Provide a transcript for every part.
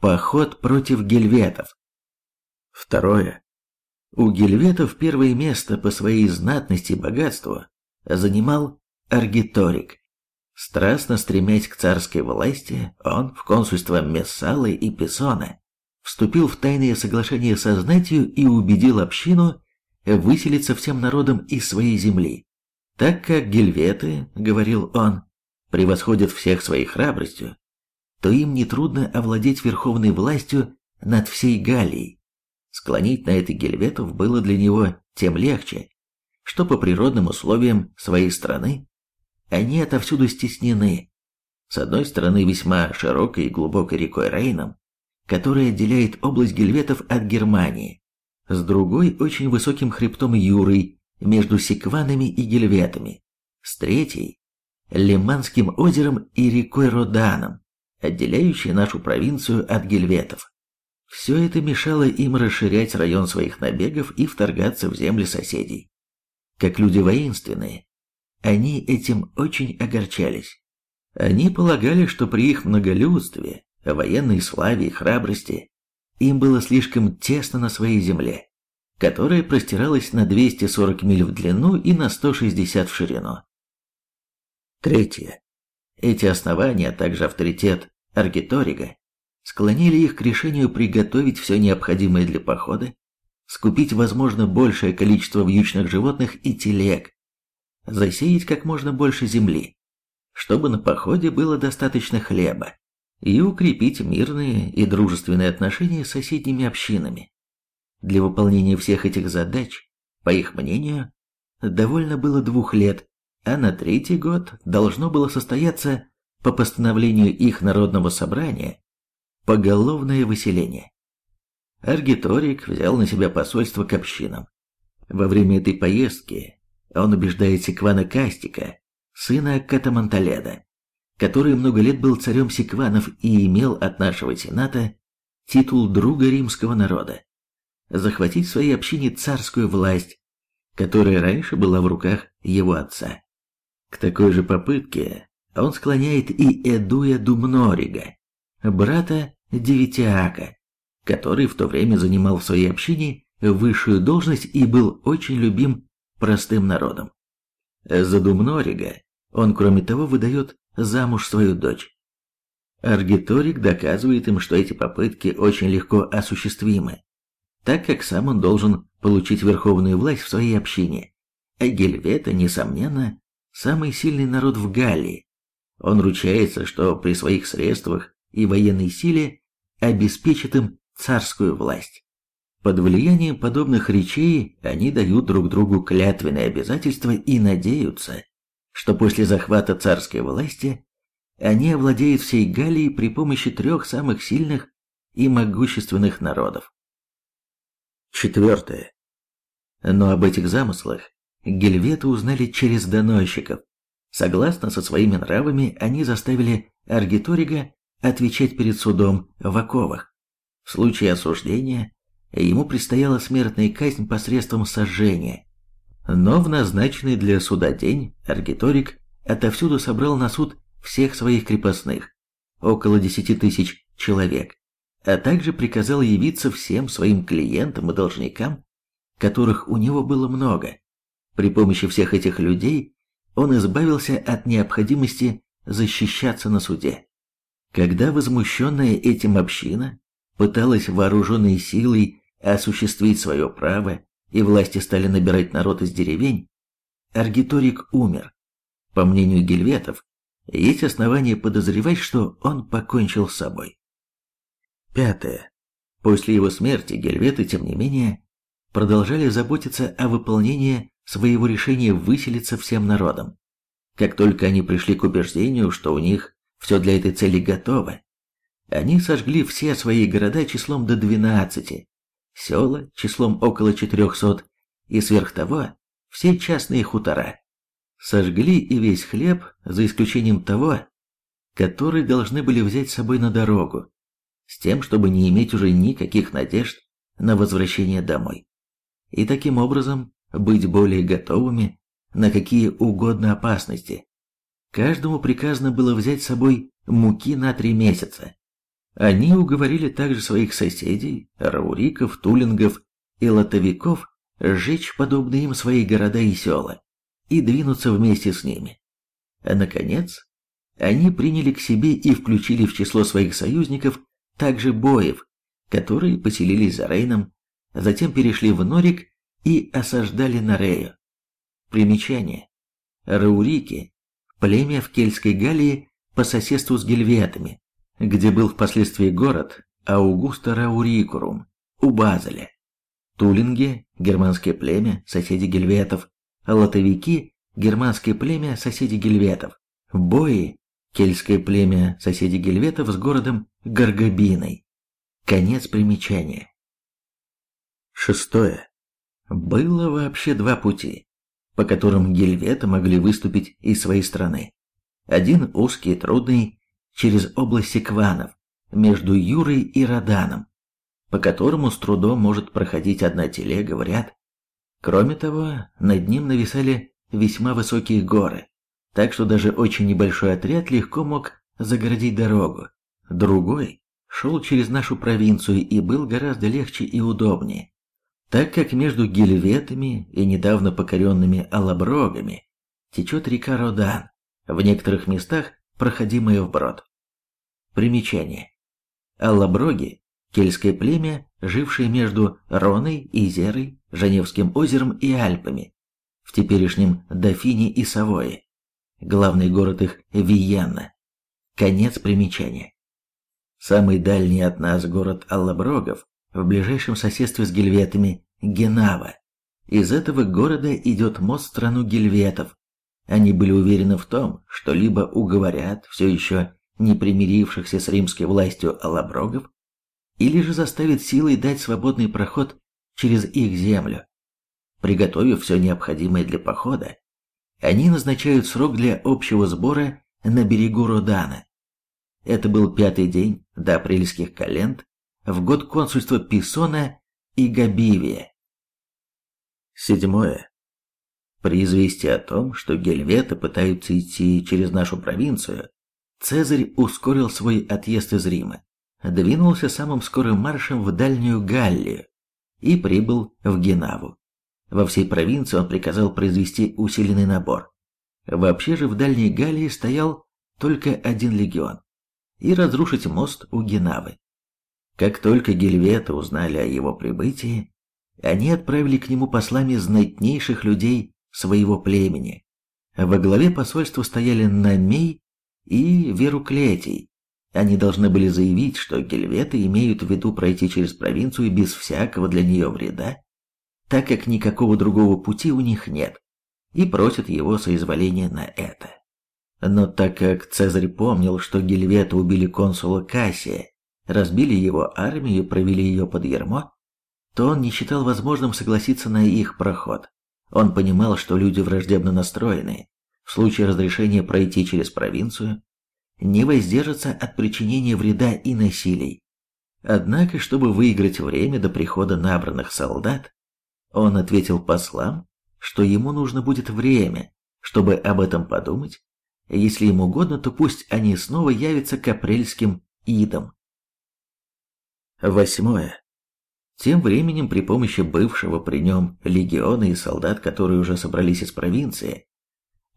Поход против гельветов. Второе. У гельветов первое место по своей знатности и богатству занимал Аргиторик. Страстно стремясь к царской власти, он в консульство Мессалы и Песона вступил в тайные соглашения со знатью и убедил общину выселиться всем народом из своей земли. Так как гельветы, говорил он, превосходят всех своей храбростью, то им нетрудно овладеть верховной властью над всей Галлией. Склонить на это гельветов было для него тем легче, что по природным условиям своей страны они отовсюду стеснены. С одной стороны весьма широкой и глубокой рекой Рейном, которая отделяет область гельветов от Германии, с другой очень высоким хребтом Юрой между Секванами и Гельветами, с третьей Лиманским озером и рекой Роданом, отделяющей нашу провинцию от гельветов. Все это мешало им расширять район своих набегов и вторгаться в земли соседей. Как люди воинственные, они этим очень огорчались. Они полагали, что при их многолюдстве, военной славе и храбрости им было слишком тесно на своей земле, которая простиралась на 240 миль в длину и на 160 в ширину. Третье. Эти основания, а также авторитет Аргиторига склонили их к решению приготовить все необходимое для похода, скупить, возможно, большее количество вьючных животных и телег, засеять как можно больше земли, чтобы на походе было достаточно хлеба, и укрепить мирные и дружественные отношения с соседними общинами. Для выполнения всех этих задач, по их мнению, довольно было двух лет, а на третий год должно было состояться по постановлению их народного собрания поголовное выселение. Аргиторик взял на себя посольство к общинам. Во время этой поездки он убеждает Секвана Кастика, сына Катаманталеда, который много лет был царем Секванов и имел от нашего сената титул друга римского народа, захватить в своей общине царскую власть, которая раньше была в руках его отца. К такой же попытке он склоняет и Эдуя Думнорига, брата Девитиака, который в то время занимал в своей общине высшую должность и был очень любим простым народом. За Думнорига он, кроме того, выдает замуж свою дочь. Аргиторик доказывает им, что эти попытки очень легко осуществимы, так как сам он должен получить верховную власть в своей общине. А Гельвета, несомненно, самый сильный народ в Галлии. Он ручается, что при своих средствах и военной силе обеспечит им царскую власть. Под влиянием подобных речей они дают друг другу клятвенные обязательства и надеются, что после захвата царской власти они овладеют всей Галлией при помощи трех самых сильных и могущественных народов. Четвертое. Но об этих замыслах Гельветы узнали через доносчиков. Согласно со своими нравами, они заставили Аргиторига отвечать перед судом в оковах. В случае осуждения ему предстояла смертная казнь посредством сожжения. Но в назначенный для суда день Аргиторик отовсюду собрал на суд всех своих крепостных, около десяти тысяч человек, а также приказал явиться всем своим клиентам и должникам, которых у него было много. При помощи всех этих людей он избавился от необходимости защищаться на суде. Когда возмущенная этим община пыталась вооруженной силой осуществить свое право, и власти стали набирать народ из деревень, Аргиторик умер. По мнению гельветов, есть основания подозревать, что он покончил с собой. Пятое. После его смерти гельветы, тем не менее, продолжали заботиться о выполнении своего решения выселиться всем народом. Как только они пришли к убеждению, что у них все для этой цели готово, они сожгли все свои города числом до 12, села числом около 400 и сверх того все частные хутора. Сожгли и весь хлеб, за исключением того, который должны были взять с собой на дорогу, с тем, чтобы не иметь уже никаких надежд на возвращение домой. И таким образом быть более готовыми на какие угодно опасности. Каждому приказано было взять с собой муки на три месяца, Они уговорили также своих соседей, рауриков, тулингов и лотовиков, сжечь подобные им свои города и села и двинуться вместе с ними. А наконец, они приняли к себе и включили в число своих союзников также боев, которые поселились за Рейном, затем перешли в Норик и осаждали Нарею. Примечание. Раурики – племя в Кельтской Галлии по соседству с гельветами, где был впоследствии город Аугуста Раурикурум у Базеля. Тулинги – германское племя, соседи гельветов, латовики – германское племя, соседи гельветов, бои – кельтское племя, соседи гельветов с городом Гаргабиной. Конец примечания. Шестое. Было вообще два пути, по которым гельветы могли выступить из своей страны. Один узкий и трудный, через область Секванов, между Юрой и Роданом, по которому с трудом может проходить одна телега ряд. Кроме того, над ним нависали весьма высокие горы, так что даже очень небольшой отряд легко мог загородить дорогу. Другой шел через нашу провинцию и был гораздо легче и удобнее, так как между Гельветами и недавно покоренными Алаброгами течет река Родан, в некоторых местах проходимая вброд. Примечание. Аллаброги – кельтское племя, жившее между Роной, Изерой, Женевским озером и Альпами, в теперешнем Дофине и Савое. Главный город их – Виенна. Конец примечания. Самый дальний от нас город Аллаброгов в ближайшем соседстве с гельветами – Генава. Из этого города идет мост в страну гельветов, они были уверены в том, что либо уговорят все еще не примирившихся с римской властью алаброгов, или же заставят силой дать свободный проход через их землю. Приготовив все необходимое для похода, они назначают срок для общего сбора на берегу Родана. Это был пятый день до апрельских календ в год консульства Писона и Габивия. Седьмое. При известии о том, что гельветы пытаются идти через нашу провинцию, Цезарь ускорил свой отъезд из Рима, двинулся самым скорым маршем в Дальнюю Галлию и прибыл в Генаву. Во всей провинции он приказал произвести усиленный набор. Вообще же в Дальней Галлии стоял только один легион и разрушить мост у Генавы. Как только гельветы узнали о его прибытии, они отправили к нему послами знатнейших людей своего племени. Во главе посольства стояли Намей и Веруклетий. Они должны были заявить, что гельветы имеют в виду пройти через провинцию без всякого для нее вреда, так как никакого другого пути у них нет, и просят его соизволения на это. Но так как Цезарь помнил, что гельветы убили консула Кассия, разбили его армию и провели ее под ермо, то он не считал возможным согласиться на их проход. Он понимал, что люди враждебно настроенные, в случае разрешения пройти через провинцию, не воздержатся от причинения вреда и насилий. Однако, чтобы выиграть время до прихода набранных солдат, он ответил послам, что ему нужно будет время, чтобы об этом подумать. Если им угодно, то пусть они снова явятся к апрельским идам. Восьмое. Тем временем при помощи бывшего при нем легиона и солдат, которые уже собрались из провинции,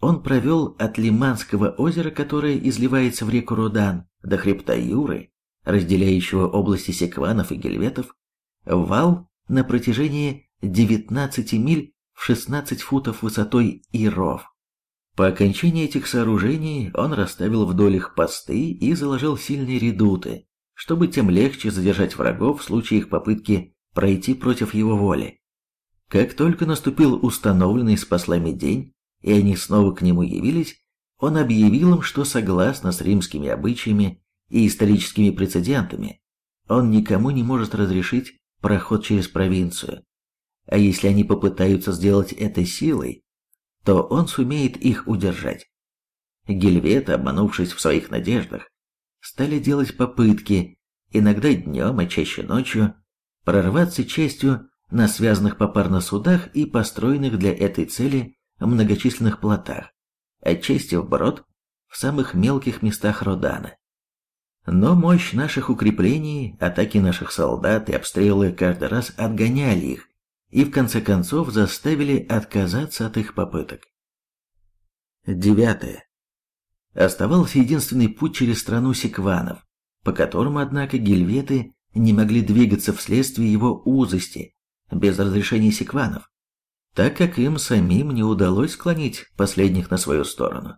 он провел от Лиманского озера, которое изливается в реку Рудан, до хребта Юры, разделяющего области секванов и гельветов, вал на протяжении 19 миль в 16 футов высотой и ров. По окончании этих сооружений он расставил вдоль их посты и заложил сильные редуты, чтобы тем легче задержать врагов в случае их попытки пройти против его воли. Как только наступил установленный с послами день, и они снова к нему явились, он объявил им, что согласно с римскими обычаями и историческими прецедентами, он никому не может разрешить проход через провинцию. А если они попытаются сделать это силой, то он сумеет их удержать. Гельветы, обманувшись в своих надеждах, стали делать попытки, иногда днем, а чаще ночью, прорваться частью на связанных попарно судах и построенных для этой цели многочисленных плотах, отчасти вброд в самых мелких местах Родана. Но мощь наших укреплений, атаки наших солдат и обстрелы каждый раз отгоняли их и в конце концов заставили отказаться от их попыток. Девятое. Оставался единственный путь через страну секванов, по которому, однако, гельветы не могли двигаться вследствие его узости, без разрешения секванов, так как им самим не удалось склонить последних на свою сторону,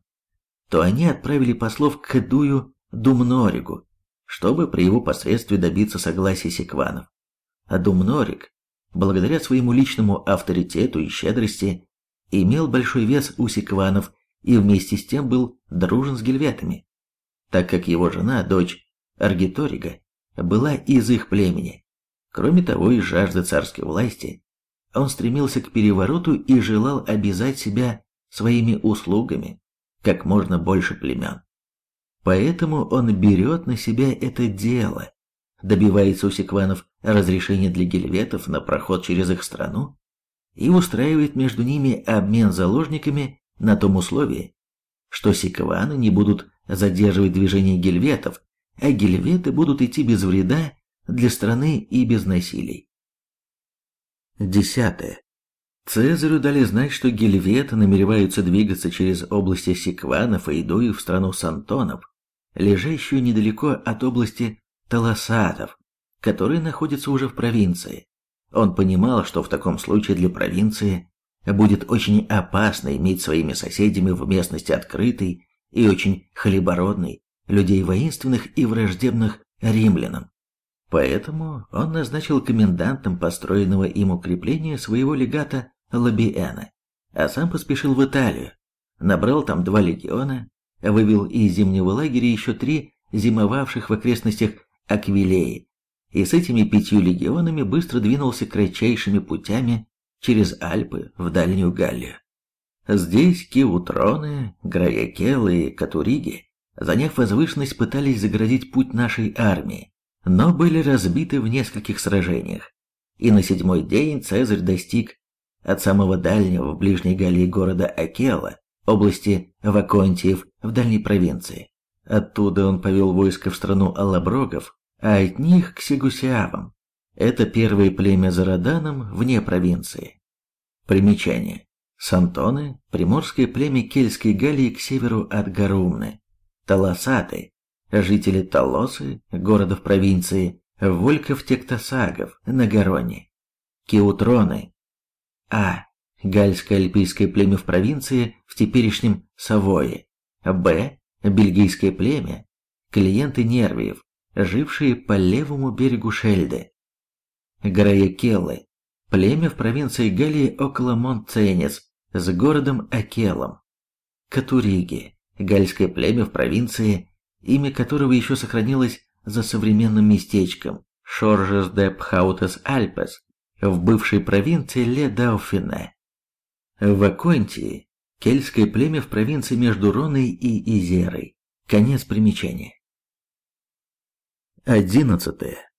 то они отправили послов к Эдую Думноригу, чтобы при его посредстве добиться согласия секванов. А Думнориг, благодаря своему личному авторитету и щедрости, имел большой вес у секванов и вместе с тем был дружен с гельветами, так как его жена, дочь Аргиторига, была из их племени. Кроме того, из жажды царской власти, он стремился к перевороту и желал обязать себя своими услугами как можно больше племен. Поэтому он берет на себя это дело, добивается у секванов разрешения для гельветов на проход через их страну и устраивает между ними обмен заложниками на том условии, что секваны не будут задерживать движение гельветов, а гельветы будут идти без вреда для страны и без насилий. Десятое. Цезарю дали знать, что гельветы намереваются двигаться через области Секванов и Идуи в страну Сантонов, лежащую недалеко от области Таласатов, которые находятся уже в провинции. Он понимал, что в таком случае для провинции будет очень опасно иметь своими соседями в местности открытой и очень хлебородной, людей воинственных и враждебных римлянам. Поэтому он назначил комендантом построенного им укрепления своего легата Лабиэна, а сам поспешил в Италию, набрал там два легиона, вывел из зимнего лагеря еще три зимовавших в окрестностях Аквилеи, и с этими пятью легионами быстро двинулся кратчайшими путями через Альпы в Дальнюю Галлию. Здесь Киутроны, Граякелы и Катуриги, заняв возвышенность, пытались заградить путь нашей армии, но были разбиты в нескольких сражениях. И на седьмой день Цезарь достиг от самого дальнего в ближней Галлии города Акела, области Ваконтиев в дальней провинции. Оттуда он повел войско в страну Аллаброгов, а от них к Сигусиавам, это первое племя за Роданом вне провинции. Примечание. Сантоны – приморское племя Кельтской Галлии к северу от Гарумны. Таласаты – жители Талосы, города в провинции, Вольков-Тектосагов на Гароне. Киутроны – А. Гальское альпийское племя в провинции в теперешнем Савое. Б. Бельгийское племя – клиенты Нервиев, жившие по левому берегу Шельды. Граекеллы, племя в провинции Галлии около Монтценес с городом Акелом. Катуриги, гальское племя в провинции, имя которого еще сохранилось за современным местечком Шоржес де Пхаутес Альпес в бывшей провинции Ле-Дауфине. В Аконтии кельтское племя в провинции между Роной и Изерой. Конец примечания. Одиннадцатое.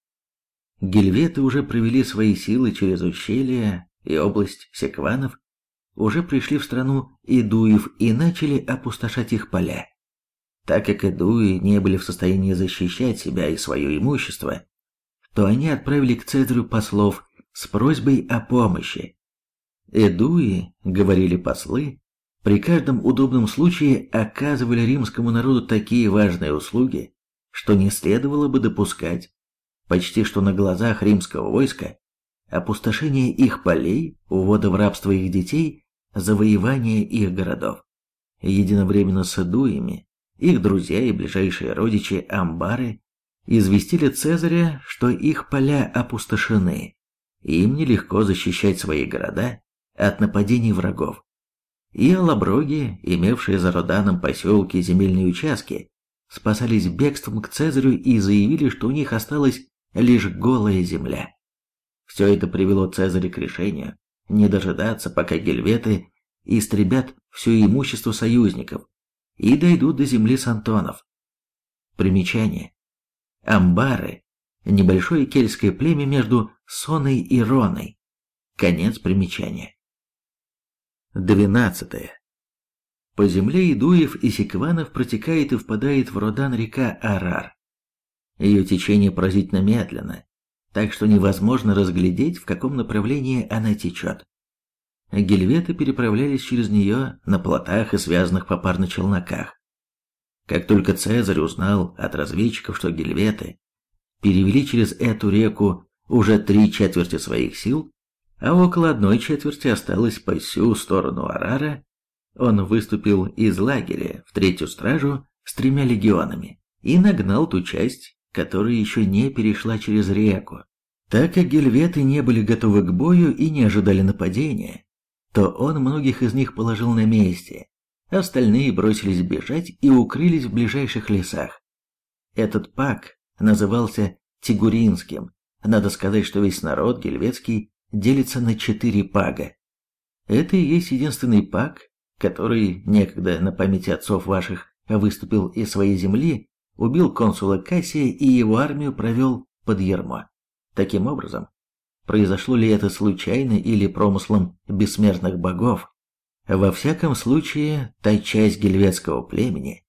Гельветы уже провели свои силы через ущелье и область Секванов, уже пришли в страну Идуев и начали опустошать их поля. Так как Идуи не были в состоянии защищать себя и свое имущество, то они отправили к Цезарю послов с просьбой о помощи. Эдуи, говорили послы, при каждом удобном случае оказывали римскому народу такие важные услуги, что не следовало бы допускать почти что на глазах римского войска, опустошение их полей, увода в рабство их детей, завоевание их городов. Единовременно с Эдуями, их друзья и ближайшие родичи Амбары известили Цезаря, что их поля опустошены, и им нелегко защищать свои города от нападений врагов. И алаброги, имевшие за Роданом поселки и земельные участки, спасались бегством к Цезарю и заявили, что у них осталось лишь голая земля. Все это привело Цезаря к решению не дожидаться, пока гельветы истребят все имущество союзников и дойдут до земли Сантонов. Примечание. Амбары – небольшое кельтское племя между Соной и Роной. Конец примечания. Двенадцатое. По земле Идуев и Секванов протекает и впадает в Родан река Арар. Ее течение поразительно медленно, так что невозможно разглядеть, в каком направлении она течет. Гельветы переправлялись через нее на плотах и связанных попарно челноках. Как только Цезарь узнал от разведчиков, что гельветы перевели через эту реку уже три четверти своих сил, а около одной четверти осталось по всю сторону Арара, он выступил из лагеря в третью стражу с тремя легионами и нагнал ту часть, которая еще не перешла через реку. Так как гельветы не были готовы к бою и не ожидали нападения, то он многих из них положил на месте, остальные бросились бежать и укрылись в ближайших лесах. Этот пак назывался Тигуринским. Надо сказать, что весь народ гельветский делится на четыре пага. Это и есть единственный паг, который некогда на памяти отцов ваших выступил из своей земли, убил консула Кассия и его армию провел под ермо. Таким образом, произошло ли это случайно или промыслом бессмертных богов, во всяком случае, та часть гельветского племени,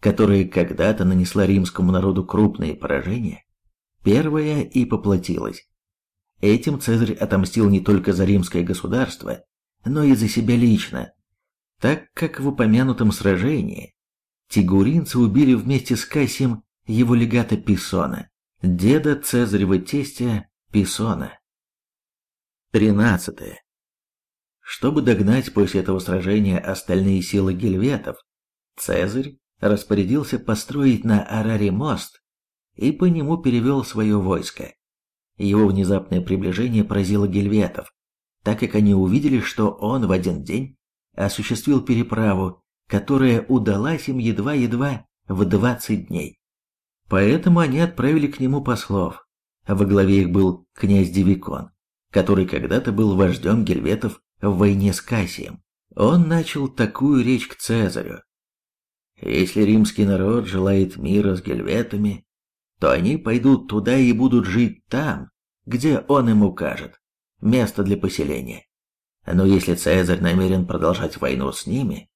которая когда-то нанесла римскому народу крупные поражения, первая и поплатилась. Этим Цезарь отомстил не только за римское государство, но и за себя лично, так как в упомянутом сражении тигуринцы убили вместе с Кассием его легата Писона, деда Цезарева тестя Писона. 13. Чтобы догнать после этого сражения остальные силы гельветов, Цезарь распорядился построить на Араре мост и по нему перевел свое войско. Его внезапное приближение поразило гельветов, так как они увидели, что он в один день осуществил переправу, которая удалась им едва-едва в 20 дней. Поэтому они отправили к нему послов. Во главе их был князь Девикон, который когда-то был вождем гельветов в войне с Кассием. Он начал такую речь к Цезарю. «Если римский народ желает мира с гельветами, то они пойдут туда и будут жить там, где он им укажет, место для поселения. Но если Цезарь намерен продолжать войну с ними,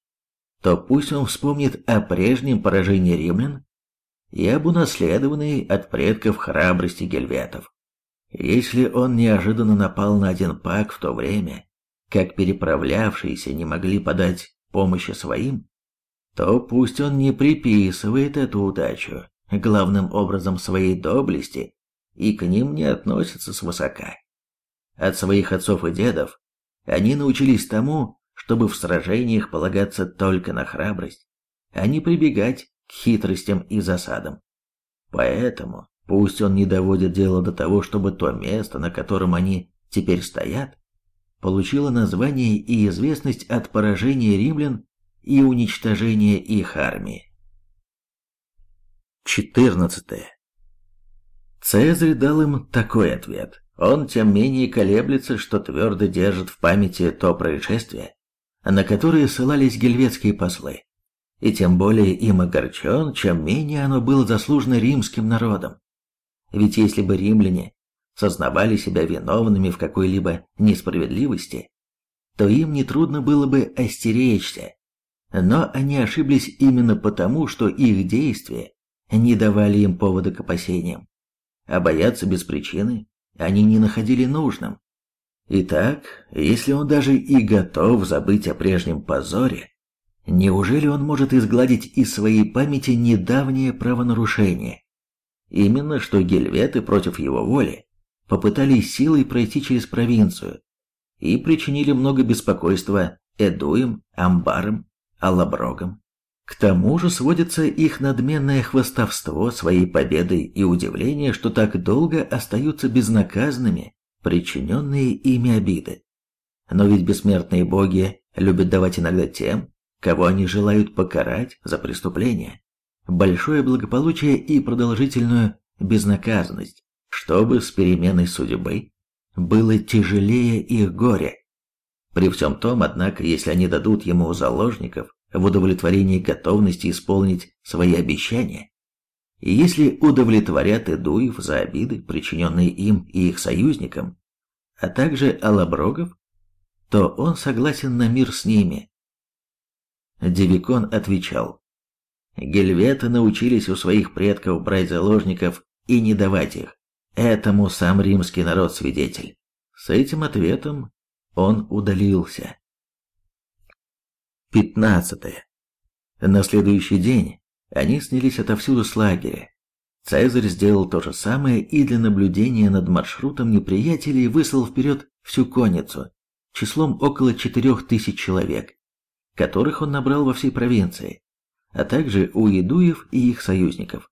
то пусть он вспомнит о прежнем поражении римлян и об унаследованной от предков храбрости гельветов. Если он неожиданно напал на один пак в то время, как переправлявшиеся не могли подать помощи своим, то пусть он не приписывает эту удачу главным образом своей доблести и к ним не относится свысока. От своих отцов и дедов они научились тому, чтобы в сражениях полагаться только на храбрость, а не прибегать к хитростям и засадам. Поэтому пусть он не доводит дело до того, чтобы то место, на котором они теперь стоят, получило название и известность от поражения римлян и уничтожения их армии. 14. Цезарь дал им такой ответ. Он тем менее колеблется, что твердо держит в памяти то происшествие, на которое ссылались гельветские послы, и тем более им огорчен, чем менее оно было заслужено римским народом. Ведь если бы римляне сознавали себя виновными в какой-либо несправедливости, то им нетрудно было бы остеречься. Но они ошиблись именно потому, что их действия не давали им повода к опасениям. А бояться без причины они не находили нужным. Итак, если он даже и готов забыть о прежнем позоре, неужели он может изгладить из своей памяти недавнее правонарушение? Именно что гельветы против его воли попытались силой пройти через провинцию и причинили много беспокойства Эдуем, Амбарам, Аллаброгам. К тому же сводится их надменное хвастовство своей победой и удивление, что так долго остаются безнаказанными причиненные ими обиды. Но ведь бессмертные боги любят давать иногда тем, кого они желают покарать за преступление, большое благополучие и продолжительную безнаказанность, чтобы с переменой судьбы было тяжелее их горе. При всем том, однако, если они дадут ему заложников, в удовлетворении готовности исполнить свои обещания. И если удовлетворят Эдуев за обиды, причиненные им и их союзникам, а также Алаброгов, то он согласен на мир с ними. Девикон отвечал, Гельветы научились у своих предков брать заложников и не давать их. Этому сам римский народ свидетель. С этим ответом он удалился. 15. На следующий день они снялись отовсюду с лагеря. Цезарь сделал то же самое и для наблюдения над маршрутом неприятелей выслал вперед всю конницу, числом около четырех тысяч человек, которых он набрал во всей провинции, а также у Едуев и их союзников.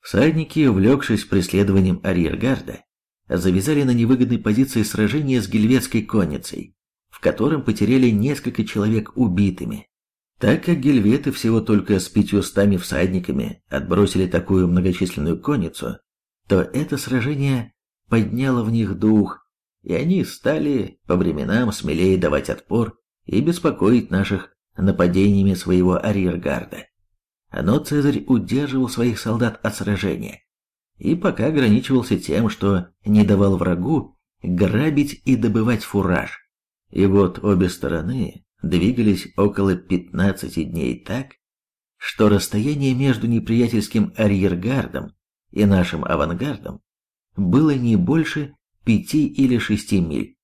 Всадники, увлекшись преследованием арьергарда, завязали на невыгодной позиции сражение с гельветской конницей, в котором потеряли несколько человек убитыми. Так как гельветы всего только с пятьюстами всадниками отбросили такую многочисленную конницу, то это сражение подняло в них дух, и они стали по временам смелее давать отпор и беспокоить наших нападениями своего арьергарда. Но Цезарь удерживал своих солдат от сражения, и пока ограничивался тем, что не давал врагу грабить и добывать фураж. И вот обе стороны двигались около 15 дней так, что расстояние между неприятельским арьергардом и нашим авангардом было не больше пяти или шести миль.